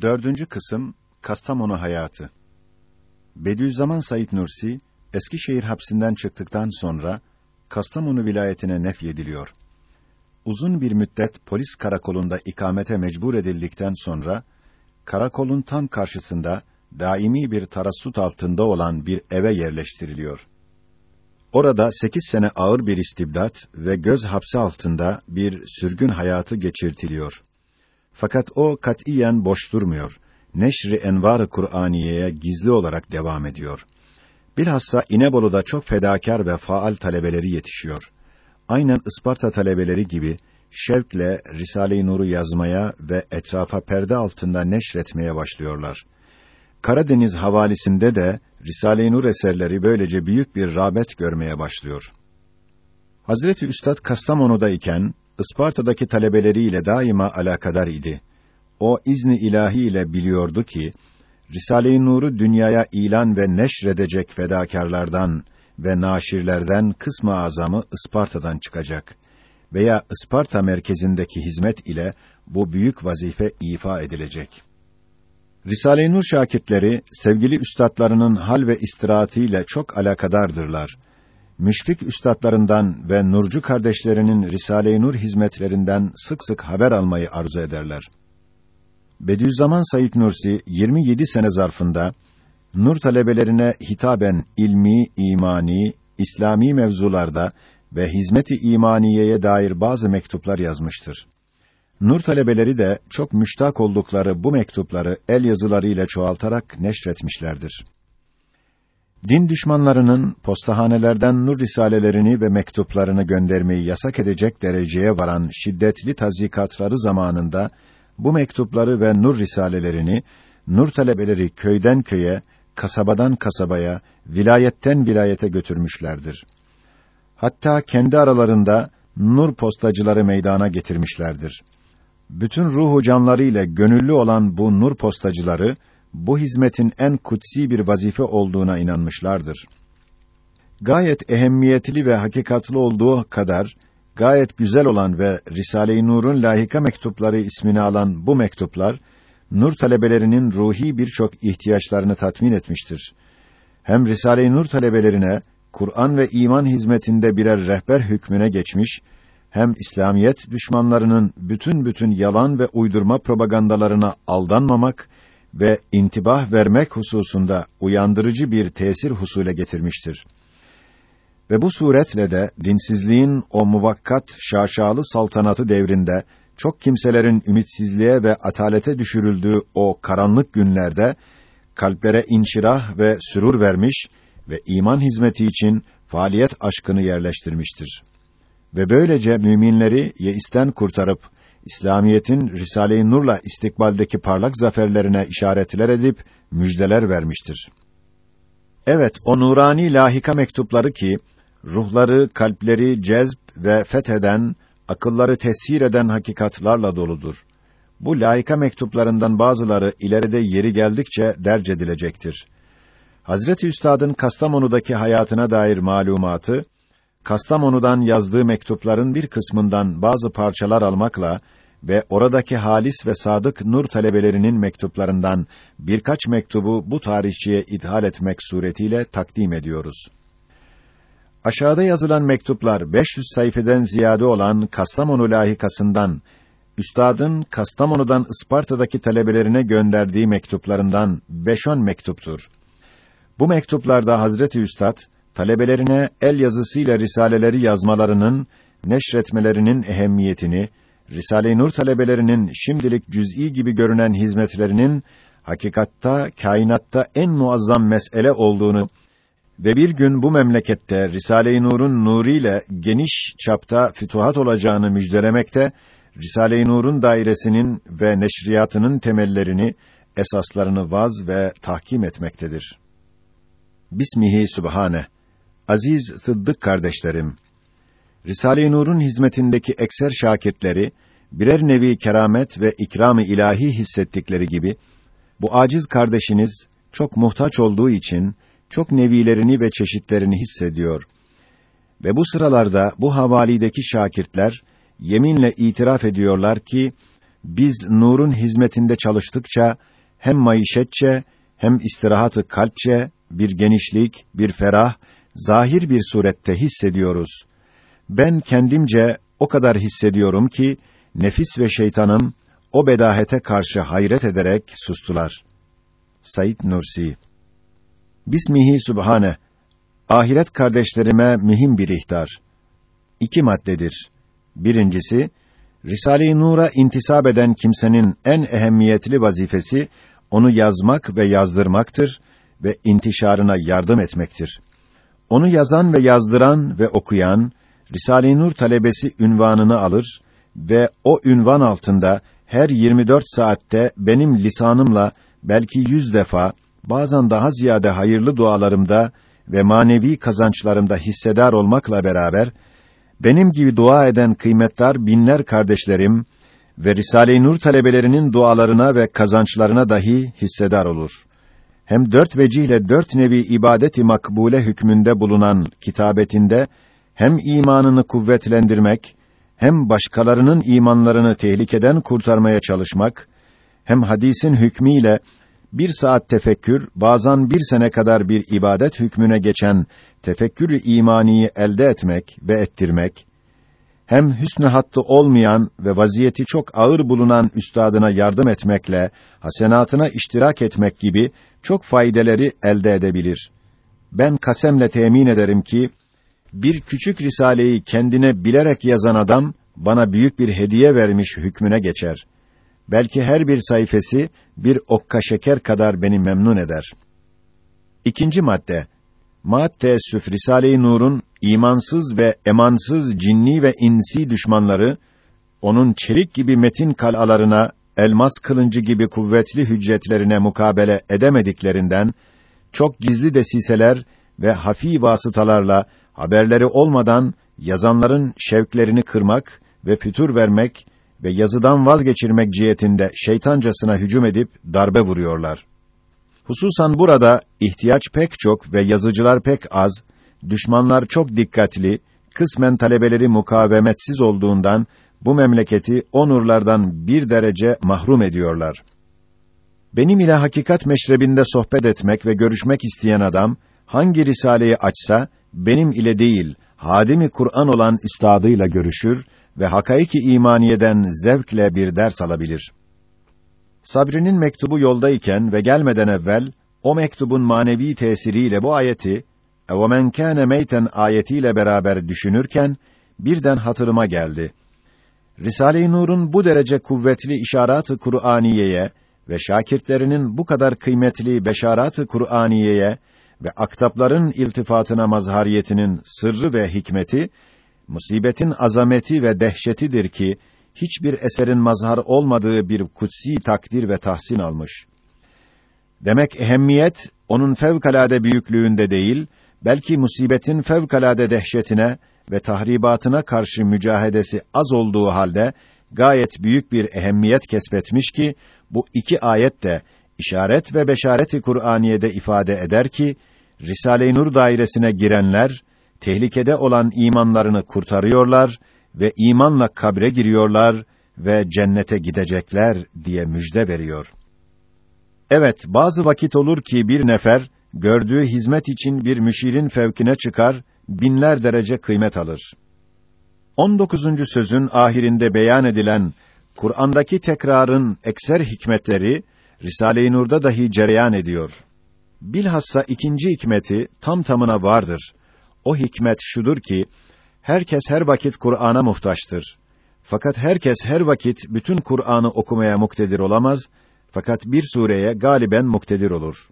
Dördüncü kısım Kastamonu hayatı. Bediüzzaman Said Nursi Eskişehir hapsinden çıktıktan sonra Kastamonu vilayetine nefyediliyor. Uzun bir müddet polis karakolunda ikamete mecbur edildikten sonra karakolun tam karşısında daimi bir tarassut altında olan bir eve yerleştiriliyor. Orada sekiz sene ağır bir istibdat ve göz hapsi altında bir sürgün hayatı geçirtiliyor. Fakat o katiyen boş durmuyor. Neşri Envar-ı Kur'aniye'ye gizli olarak devam ediyor. Bilhassa İnebolu'da çok fedakar ve faal talebeleri yetişiyor. Aynen Isparta talebeleri gibi şevkle Risale-i Nur'u yazmaya ve etrafa perde altında neşretmeye başlıyorlar. Karadeniz havalisinde de Risale-i Nur eserleri böylece büyük bir rağbet görmeye başlıyor. Hazreti Üstad Kastamonu'da iken Isparta'daki talebeleriyle daima alakadar idi. O izni ilahi ile biliyordu ki Risale-i Nur'u dünyaya ilan ve neşredecek fedakarlardan ve naşirlerden kısmı azamı Isparta'dan çıkacak veya Isparta merkezindeki hizmet ile bu büyük vazife ifa edilecek. Risale-i Nur şakirtleri sevgili üstadlarının hal ve istiraatiyle çok alakadardırlar. Müşfik üstadlarından ve Nurcu kardeşlerinin Risale-i Nur hizmetlerinden sık sık haber almayı arzu ederler. Bediüzzaman Said Nursi 27 sene zarfında Nur talebelerine hitaben ilmi, imani, İslami mevzularda ve hizmeti imaniyeye dair bazı mektuplar yazmıştır. Nur talebeleri de çok müştak oldukları bu mektupları el yazılarıyla çoğaltarak neşretmişlerdir. Din düşmanlarının postahanelerden nur risalelerini ve mektuplarını göndermeyi yasak edecek dereceye varan şiddetli tazikatları zamanında bu mektupları ve nur risalelerini nur talebeleri köyden köye, kasabadan kasabaya, vilayetten vilayete götürmüşlerdir. Hatta kendi aralarında nur postacıları meydana getirmişlerdir. Bütün ruhu canlarıyla gönüllü olan bu nur postacıları bu hizmetin en kutsi bir vazife olduğuna inanmışlardır. Gayet ehemmiyetli ve hakikatli olduğu kadar gayet güzel olan ve Risale-i Nur'un lahika mektupları ismini alan bu mektuplar nur talebelerinin ruhi birçok ihtiyaçlarını tatmin etmiştir. Hem Risale-i Nur talebelerine Kur'an ve iman hizmetinde birer rehber hükmüne geçmiş, hem İslamiyet düşmanlarının bütün bütün yalan ve uydurma propagandalarına aldanmamak ve intibah vermek hususunda uyandırıcı bir tesir husule getirmiştir. Ve bu suretle de dinsizliğin o muvakkat şaşalı saltanatı devrinde çok kimselerin ümitsizliğe ve atalete düşürüldüğü o karanlık günlerde kalplere inşirah ve sürur vermiş ve iman hizmeti için faaliyet aşkını yerleştirmiştir. Ve böylece müminleri yeisten kurtarıp İslamiyetin Risale-i Nur'la istikbaldeki parlak zaferlerine işaretler edip müjdeler vermiştir. Evet, o nurani lahika mektupları ki ruhları, kalpleri cezb ve fetheden, akılları tesir eden hakikatlarla doludur. Bu laika mektuplarından bazıları ileride yeri geldikçe derc edilecektir. Hazreti Üstad'ın Kastamonu'daki hayatına dair malumatı, Kastamonu'dan yazdığı mektupların bir kısmından bazı parçalar almakla ve oradaki halis ve sadık nur talebelerinin mektuplarından birkaç mektubu bu tarihçiye ithal etmek suretiyle takdim ediyoruz. Aşağıda yazılan mektuplar 500 sayfeden ziyade olan Kastamonu lahikasından üstadın Kastamonu'dan Isparta'daki talebelerine gönderdiği mektuplarından 5-10 mektuptur. Bu mektuplarda Hazreti Üstad talebelerine el yazısıyla risaleleri yazmalarının, neşretmelerinin ehemmiyetini, Risale-i Nur talebelerinin şimdilik cüz'i gibi görünen hizmetlerinin hakikatta kainatta en muazzam mesele olduğunu ve bir gün bu memlekette Risale-i Nur'un nuriyle geniş çapta fütuhat olacağını müjdelemekte, Risale-i Nur'un dairesinin ve neşriyatının temellerini, esaslarını vaz ve tahkim etmektedir. Bismihi Sübhane. Aziz Sıddık kardeşlerim, Risale-i Nur'un hizmetindeki ekser şakirtleri birer nevi keramet ve ikram-ı ilahi hissettikleri gibi bu aciz kardeşiniz çok muhtaç olduğu için çok nevilerini ve çeşitlerini hissediyor. Ve bu sıralarda bu havalideki şakirtler yeminle itiraf ediyorlar ki biz nurun hizmetinde çalıştıkça hem maişetçe hem istirahatı kalpçe bir genişlik, bir ferah, zahir bir surette hissediyoruz. Ben kendimce o kadar hissediyorum ki nefis ve şeytanım o bedahete karşı hayret ederek sustular. Said Nursi Bismihi Sübhane Ahiret kardeşlerime mühim bir ihtar. İki maddedir. Birincisi, Risale-i Nur'a intisap eden kimsenin en ehemmiyetli vazifesi onu yazmak ve yazdırmaktır ve intişarına yardım etmektir. Onu yazan ve yazdıran ve okuyan Risale-i Nur talebesi ünvanını alır ve o ünvan altında her 24 saatte benim lisanımla belki yüz defa, bazen daha ziyade hayırlı dualarımda ve manevi kazançlarımda hissedar olmakla beraber, benim gibi dua eden kıymetler binler kardeşlerim ve Risale-i Nur talebelerinin dualarına ve kazançlarına dahi hissedar olur. Hem dört vecihle dört nevi ibadeti makbule hükmünde bulunan kitabetinde, hem imanını kuvvetlendirmek, hem başkalarının imanlarını tehlikeden kurtarmaya çalışmak, hem hadisin hükmüyle bir saat tefekkür, bazen bir sene kadar bir ibadet hükmüne geçen tefekkür-ü imaniyi elde etmek ve ettirmek, hem hüsnü hattı olmayan ve vaziyeti çok ağır bulunan üstadına yardım etmekle hasenatına iştirak etmek gibi çok faydeleri elde edebilir. Ben kasemle temin ederim ki bir küçük risaleyi kendine bilerek yazan adam bana büyük bir hediye vermiş hükmüne geçer. Belki her bir sayfası bir okka şeker kadar beni memnun eder. İkinci madde. Maat teessüf Risale-i Nur'un imansız ve emansız cinni ve insi düşmanları onun çelik gibi metin kalalarına, elmas kılıncı gibi kuvvetli hüccetlerine mukabele edemediklerinden çok gizli desiseler ve hafi vasıtalarla haberleri olmadan yazanların şevklerini kırmak ve fütur vermek ve yazıdan vazgeçirmek cihetinde şeytancasına hücum edip darbe vuruyorlar. Hususan burada ihtiyaç pek çok ve yazıcılar pek az, düşmanlar çok dikkatli, kısmen talebeleri mukavemetsiz olduğundan bu memleketi o nurlardan bir derece mahrum ediyorlar. Benim ile hakikat meşrebinde sohbet etmek ve görüşmek isteyen adam hangi risaleyi açsa benim ile değil, hadimi Kur'an olan üstadıyla görüşür ve hakaiki imaniyeden zevkle bir ders alabilir. Sabri'nin mektubu yoldayken ve gelmeden evvel o mektubun manevi tesiriyle bu ayeti "Evemen kâne meyten" ayetiyle beraber düşünürken birden hatırıma geldi. Risale-i Nur'un bu derece kuvvetli işaret-ı Kur'aniyeye ve şakirtlerinin bu kadar kıymetli beşarat-ı Kur'aniyeye ve aktapların iltifatına mazhariyetinin sırrı ve hikmeti musibetin azameti ve dehşetidir ki hiçbir eserin mazhar olmadığı bir kutsi takdir ve tahsin almış. Demek ehemmiyet onun fevkalade büyüklüğünde değil, belki musibetin fevkalade dehşetine ve tahribatına karşı mücahedesi az olduğu halde gayet büyük bir ehemmiyet kesbetmiş ki bu iki ayet de işaret ve beşareti Kur'aniyede ifade eder ki Risale-i Nur dairesine girenler tehlikede olan imanlarını kurtarıyorlar ve imanla kabre giriyorlar ve cennete gidecekler diye müjde veriyor. Evet, bazı vakit olur ki bir nefer gördüğü hizmet için bir müşirin fevkine çıkar, binler derece kıymet alır. 19. sözün ahirinde beyan edilen Kur'an'daki tekrarın ekser hikmetleri Risale-i Nur'da dahi cereyan ediyor. Bilhassa ikinci hikmeti tam tamına vardır. O hikmet şudur ki herkes her vakit Kur'an'a muhtaçtır. Fakat herkes her vakit bütün Kur'an'ı okumaya muktedir olamaz. Fakat bir sureye galiben muktedir olur.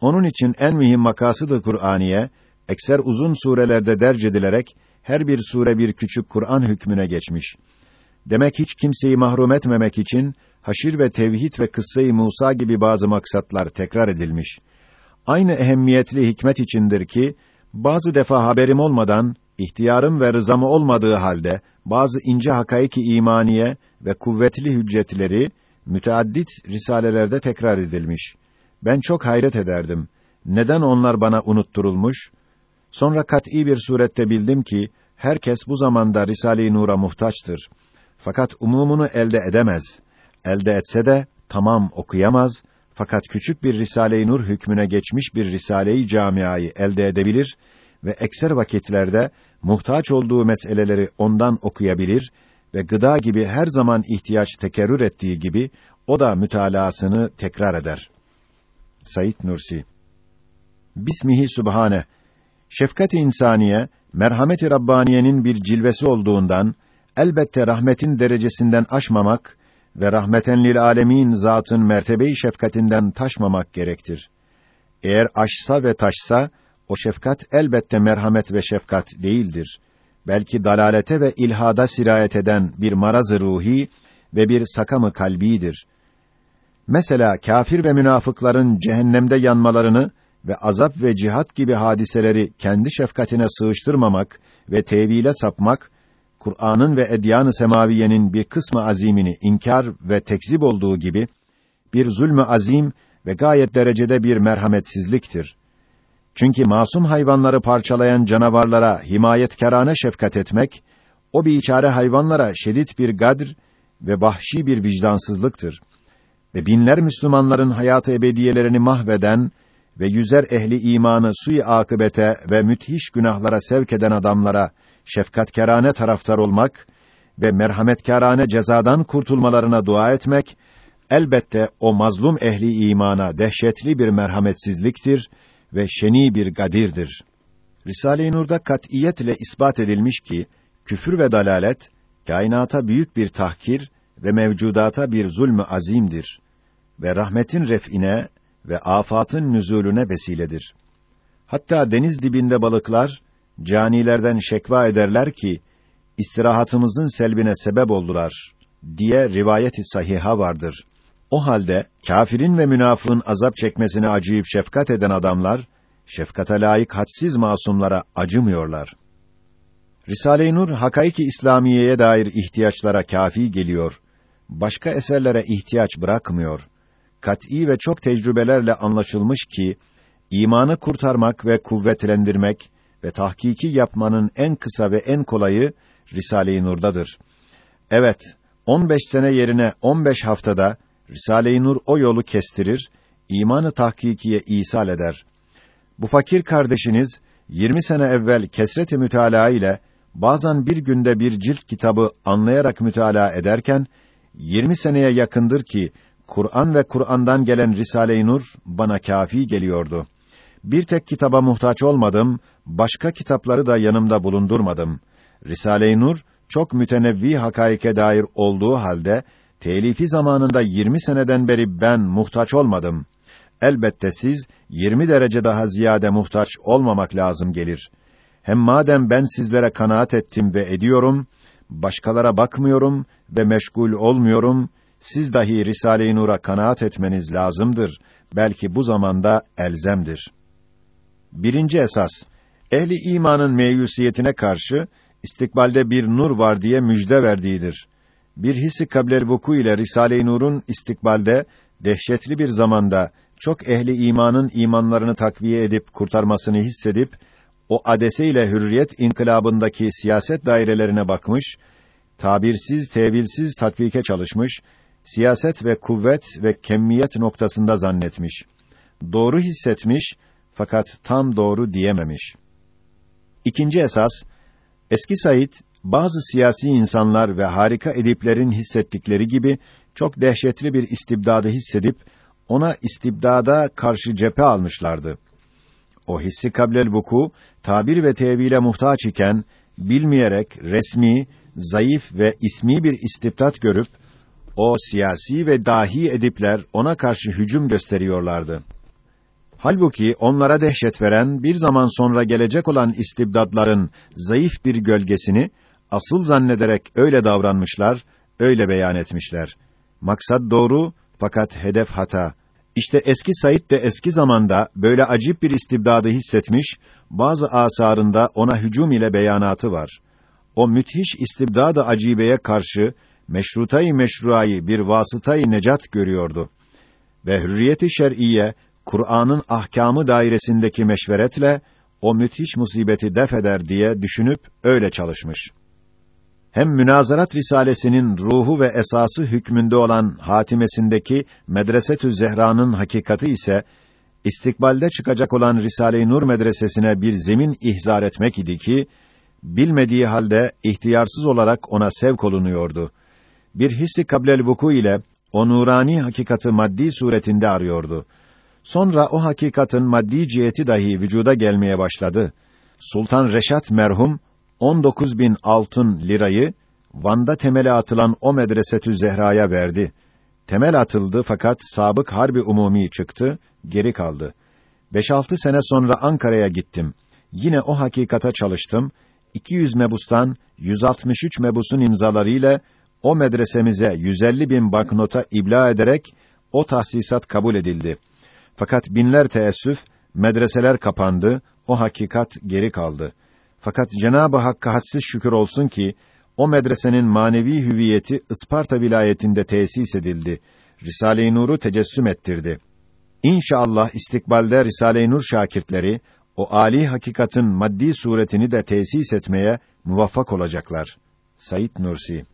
Onun için en mühim makasıdı Kur'aniye, ekser uzun surelerde derc edilerek her bir sure bir küçük Kur'an hükmüne geçmiş. Demek hiç kimseyi mahrum etmemek için haşir ve tevhid ve kıssa-i Musa gibi bazı maksatlar tekrar edilmiş. Aynı ehemmiyetli hikmet içindir ki bazı defa haberim olmadan ihtiyarım ve rızamı olmadığı halde bazı ince hakaiki imaniye ve kuvvetli hüccetleri müteaddit risalelerde tekrar edilmiş. Ben çok hayret ederdim. Neden onlar bana unutturulmuş? Sonra kat'î bir surette bildim ki herkes bu zamanda Risale-i Nur'a muhtaçtır. Fakat umumunu elde edemez. elde etse de tamam okuyamaz fakat küçük bir Risale-i Nur hükmüne geçmiş bir Risale-i Camiayı elde edebilir ve ekser vakitlerde muhtaç olduğu meseleleri ondan okuyabilir ve gıda gibi her zaman ihtiyaç tekerrür ettiği gibi o da mütalaasını tekrar eder. Said Nursi Bismihi Subhane Şefkat-i insaniye merhamet-i rabbaniyenin bir cilvesi olduğundan elbette rahmetin derecesinden aşmamak ve rahmeten lil alemin zatın mertebe-i şefkatinden taşmamak gerektir. Eğer aşsa ve taşsa o şefkat elbette merhamet ve şefkat değildir. Belki dalalete ve ilhada sirayet eden bir maraz-ı ruhi ve bir sakamı kalbidir. Mesela kafir ve münafıkların cehennemde yanmalarını ve azap ve cihat gibi hadiseleri kendi şefkatine sığıştırmamak ve tevile sapmak, Kur'an'ın ve edyan-ı semaviyenin bir kısmı azimini inkar ve tekzip olduğu gibi, bir zulmü azim ve gayet derecede bir merhametsizliktir. Çünkü masum hayvanları parçalayan canavarlara himayetkarane şefkat etmek, o biçare hayvanlara şiddet bir gadr ve vahşi bir vicdansızlıktır. Ve binler Müslümanların hayatı ebediyelerini mahveden ve yüzer ehli imanı sui akıbete ve müthiş günahlara sevk eden adamlara şefkatkârane taraftar olmak ve merhametkârane cezadan kurtulmalarına dua etmek elbette o mazlum ehli imana dehşetli bir merhametsizliktir ve şeni bir gadirdir. Risale-i Nur'da katiyetle ispat edilmiş ki küfür ve dalalet kainata büyük bir tahkir ve mevcudata bir zulmü azimdir ve rahmetin ref'ine ve afatın nüzulüne vesiledir. Hatta deniz dibinde balıklar canilerden şekva ederler ki istirahatımızın selbine sebep oldular diye rivayeti sahiha vardır. O halde kafirin ve münafığın azap çekmesine acıyıp şefkat eden adamlar şefkate layık hadsiz masumlara acımıyorlar. Risale-i Nur hakaiki İslamiye'ye dair ihtiyaçlara kafi geliyor. Başka eserlere ihtiyaç bırakmıyor. Kat'î ve çok tecrübelerle anlaşılmış ki imanı kurtarmak ve kuvvetlendirmek ve tahkiki yapmanın en kısa ve en kolayı Risale-i Nur'dadır. Evet, 15 sene yerine 15 haftada Risale-i Nur o yolu kestirir, imanı tahkikiye isal eder. Bu fakir kardeşiniz 20 sene evvel kesret-i ile bazen bir günde bir cilt kitabı anlayarak mütalaa ederken 20 seneye yakındır ki Kur'an ve Kur'an'dan gelen Risale-i Nur bana kafi geliyordu. Bir tek kitaba muhtaç olmadım, başka kitapları da yanımda bulundurmadım. Risale-i Nur çok mütenevvi hakaike dair olduğu halde telifi zamanında 20 seneden beri ben muhtaç olmadım. Elbette siz 20 derece daha ziyade muhtaç olmamak lazım gelir. Hem madem ben sizlere kanaat ettim ve ediyorum, başkalara bakmıyorum ve meşgul olmuyorum, siz dahi Risale-i Nur'a kanaat etmeniz lazımdır. Belki bu zamanda elzemdir. Birinci esas, ehli imanın meyusiyetine karşı istikbalde bir nur var diye müjde verdiğidir. Bir hissi kablel vuku ile Risale-i Nur'un istikbalde dehşetli bir zamanda çok ehli imanın imanlarını takviye edip kurtarmasını hissedip o adese ile hürriyet inkılabındaki siyaset dairelerine bakmış, tabirsiz, tevilsiz tatbike çalışmış, siyaset ve kuvvet ve kemmiyet noktasında zannetmiş. Doğru hissetmiş fakat tam doğru diyememiş. İkinci esas, eski Said, bazı siyasi insanlar ve harika ediplerin hissettikleri gibi çok dehşetli bir istibdadı hissedip ona istibdada karşı cephe almışlardı. O hissi kablel vuku tabir ve tevile muhtaç iken bilmeyerek resmi, zayıf ve ismi bir istibdat görüp o siyasi ve dahi edipler ona karşı hücum gösteriyorlardı. Halbuki onlara dehşet veren bir zaman sonra gelecek olan istibdadların zayıf bir gölgesini asıl zannederek öyle davranmışlar, öyle beyan etmişler. Maksat doğru fakat hedef hata. İşte eski Said de eski zamanda böyle acip bir istibdadı hissetmiş, bazı asarında ona hücum ile beyanatı var. O müthiş istibdad-ı acibeye karşı meşrutayı meşruayı bir vasıtayı necat görüyordu. Ve hürriyeti şer'iye Kur'an'ın ahkamı dairesindeki meşveretle o müthiş musibeti def eder diye düşünüp öyle çalışmış. Hem Münazarat Risalesinin ruhu ve esası hükmünde olan hatimesindeki Medresetü Zehra'nın hakikati ise istikbalde çıkacak olan Risale-i Nur medresesine bir zemin ihzar etmek idi ki bilmediği halde ihtiyarsız olarak ona sevk olunuyordu. Bir hissi kablel vuku ile o nurani hakikati maddi suretinde arıyordu. Sonra o hakikatin maddi ciheti dahi vücuda gelmeye başladı. Sultan Reşat merhum 19 bin altın lirayı Van'da temeli atılan o medresetü Zehra'ya verdi. Temel atıldı fakat sabık harbi umumi çıktı, geri kaldı. 5-6 sene sonra Ankara'ya gittim. Yine o hakikata çalıştım. 200 mebustan 163 mebusun imzalarıyla o medresemize 150 bin banknota ibla ederek o tahsisat kabul edildi. Fakat binler teessüf, medreseler kapandı, o hakikat geri kaldı. Fakat Cenab-ı Hakk'a hadsiz şükür olsun ki o medresenin manevi hüviyeti Isparta vilayetinde tesis edildi. Risale-i Nur'u tecessüm ettirdi. İnşallah istikbalde Risale-i Nur şakirtleri o âli hakikatin maddi suretini de tesis etmeye muvaffak olacaklar. Sayit Nursi